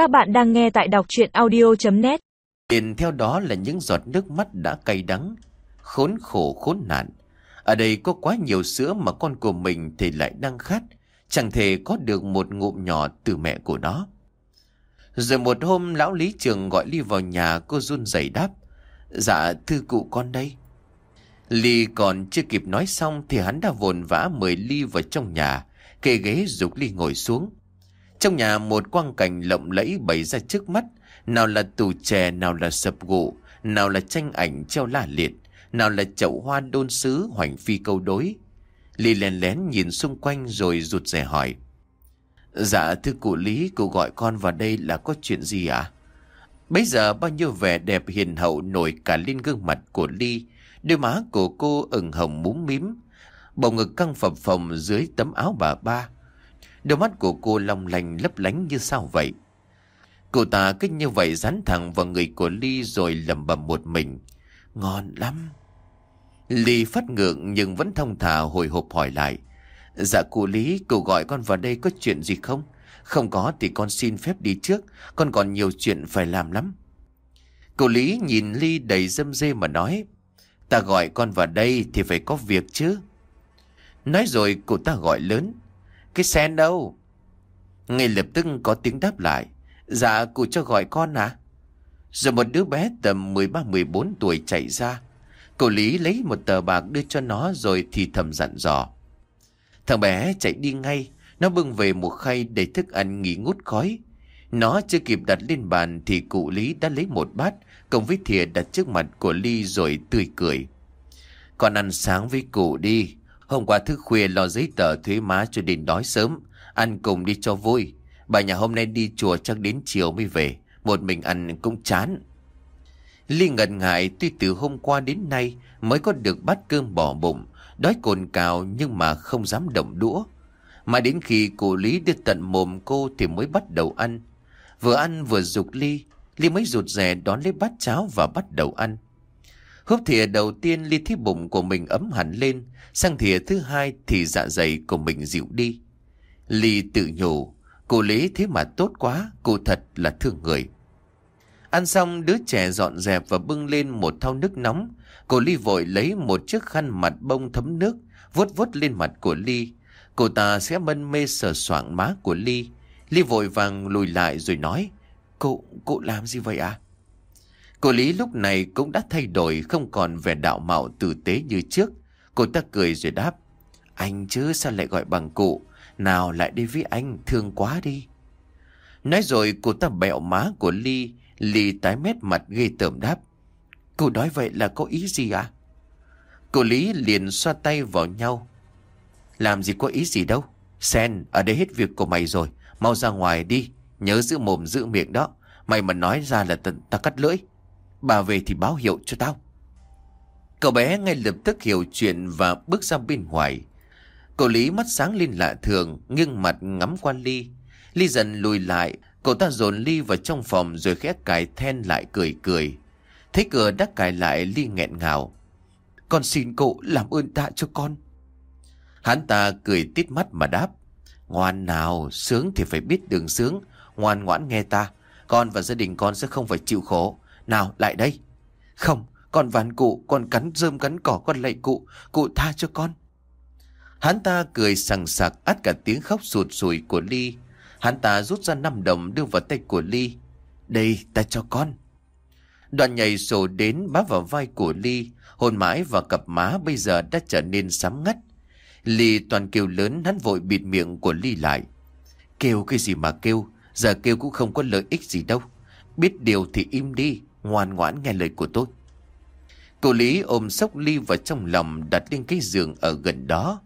Các bạn đang nghe tại đọc chuyện audio.net Điền theo đó là những giọt nước mắt đã cay đắng, khốn khổ khốn nạn. Ở đây có quá nhiều sữa mà con của mình thì lại đang khát, chẳng thể có được một ngụm nhỏ từ mẹ của nó. Rồi một hôm lão lý trường gọi Ly vào nhà cô run rẩy đáp. Dạ thư cụ con đây. Ly còn chưa kịp nói xong thì hắn đã vồn vã mời Ly vào trong nhà, kê ghế dục Ly ngồi xuống. Trong nhà một quang cảnh lộng lẫy bày ra trước mắt, nào là tủ chè, nào là sập gỗ nào là tranh ảnh treo la liệt, nào là chậu hoa đôn sứ hoành phi câu đối. Ly lén lén nhìn xung quanh rồi rụt rè hỏi. Dạ thưa cụ Lý, cụ gọi con vào đây là có chuyện gì ạ? À? Bây giờ bao nhiêu vẻ đẹp hiền hậu nổi cả lên gương mặt của Ly, đôi má của cô ửng hồng múm mím, bầu ngực căng phập phồng dưới tấm áo bà ba. Đôi mắt của cô long lành lấp lánh như sao vậy. Cô ta cứ như vậy dán thẳng vào người của Ly rồi lầm bầm một mình. Ngon lắm. Ly phát ngượng nhưng vẫn thông thả hồi hộp hỏi lại. Dạ cụ Lý, cụ gọi con vào đây có chuyện gì không? Không có thì con xin phép đi trước, con còn nhiều chuyện phải làm lắm. Cụ Lý nhìn Ly đầy dâm dê mà nói. Ta gọi con vào đây thì phải có việc chứ. Nói rồi cụ ta gọi lớn. Cái sen đâu? Ngay lập tức có tiếng đáp lại. Dạ cụ cho gọi con à? Rồi một đứa bé tầm 13-14 tuổi chạy ra. Cậu Lý lấy một tờ bạc đưa cho nó rồi thì thầm dặn dò. Thằng bé chạy đi ngay, nó bưng về một khay để thức ăn nghỉ ngút khói. Nó chưa kịp đặt lên bàn thì cụ Lý đã lấy một bát, cộng với thìa đặt trước mặt của Ly rồi tươi cười. Con ăn sáng với cụ đi, hôm qua thức khuya lo giấy tờ thuế má cho đến đói sớm, ăn cùng đi cho vui. Bà nhà hôm nay đi chùa chắc đến chiều mới về, một mình ăn cũng chán. Ly ngần ngại tuy từ hôm qua đến nay mới có được bát cơm bỏ bụng, đói cồn cào nhưng mà không dám động đũa. Mà đến khi cụ Lý đưa tận mồm cô thì mới bắt đầu ăn. Vừa ăn vừa dục Ly, Ly mới rụt rè đón lấy bát cháo và bắt đầu ăn. Húp thìa đầu tiên Ly thấy bụng của mình ấm hẳn lên, sang thìa thứ hai thì dạ dày của mình dịu đi. Ly tự nhủ, cô Lý thế mà tốt quá, cô thật là thương người. Ăn xong đứa trẻ dọn dẹp và bưng lên một thau nước nóng. Cô Ly vội lấy một chiếc khăn mặt bông thấm nước, vuốt vuốt lên mặt của Ly. Cô ta sẽ mân mê sờ soạng má của Ly. Ly vội vàng lùi lại rồi nói, Cô, cô làm gì vậy à? Cô Lý lúc này cũng đã thay đổi không còn vẻ đạo mạo tử tế như trước. Cô ta cười rồi đáp, Anh chứ sao lại gọi bằng cụ? Nào lại đi với anh, thương quá đi. Nói rồi cô ta bẹo má của Ly, Ly tái mét mặt ghê tởm đáp. Cô nói vậy là có ý gì à? Cô Lý liền xoa tay vào nhau. Làm gì có ý gì đâu. Sen, ở đây hết việc của mày rồi. Mau ra ngoài đi. Nhớ giữ mồm giữ miệng đó. Mày mà nói ra là ta, ta cắt lưỡi. Bà về thì báo hiệu cho tao. Cậu bé ngay lập tức hiểu chuyện và bước ra bên ngoài. Cậu Lý mắt sáng lên lạ thường, nghiêng mặt ngắm qua Ly. Ly dần lùi lại, cậu ta dồn Ly vào trong phòng rồi khẽ cài then lại cười cười. Thấy cửa đã cài lại Ly nghẹn ngào. Con xin cậu làm ơn tạ cho con. Hắn ta cười tít mắt mà đáp. Ngoan nào, sướng thì phải biết đường sướng, ngoan ngoãn nghe ta. Con và gia đình con sẽ không phải chịu khổ. Nào, lại đây. Không, con ván cụ, con cắn rơm cắn cỏ, con lạy cụ, cụ tha cho con. Hắn ta cười sằng sặc át cả tiếng khóc sụt sùi của Ly. Hắn ta rút ra 5 đồng đưa vào tay của Ly. Đây, ta cho con. Đoạn nhảy sổ đến bám vào vai của Ly, hồn mãi và cặp má bây giờ đã trở nên sám ngắt. Ly toàn kêu lớn hắn vội bịt miệng của Ly lại. Kêu cái gì mà kêu, giờ kêu cũng không có lợi ích gì đâu. Biết điều thì im đi, ngoan ngoãn nghe lời của tôi. Cô Lý ôm sốc Ly vào trong lòng đặt lên cái giường ở gần đó.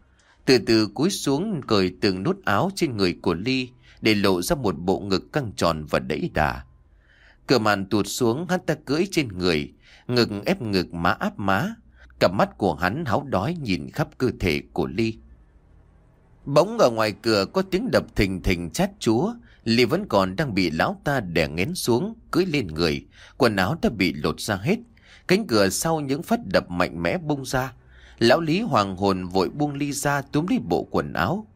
Từ từ cúi xuống cởi từng nút áo trên người của Ly để lộ ra một bộ ngực căng tròn và đẫy đà. Cửa màn tụt xuống hắn ta cưỡi trên người, ngực ép ngực má áp má. Cặp mắt của hắn háo đói nhìn khắp cơ thể của Ly. Bỗng ở ngoài cửa có tiếng đập thình thình chát chúa. Ly vẫn còn đang bị lão ta đè ngén xuống, cưỡi lên người. Quần áo đã bị lột ra hết. Cánh cửa sau những phát đập mạnh mẽ bung ra. Lão Lý hoàng hồn vội buông Ly ra túm lấy bộ quần áo.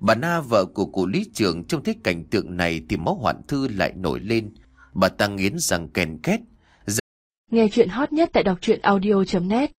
Bà Na vợ của cụ lý trưởng trông thấy cảnh tượng này thì máu hoạn thư lại nổi lên. Bà ta nghiến răng kèn két. Nghe chuyện hot nhất tại đọc truyện audio.net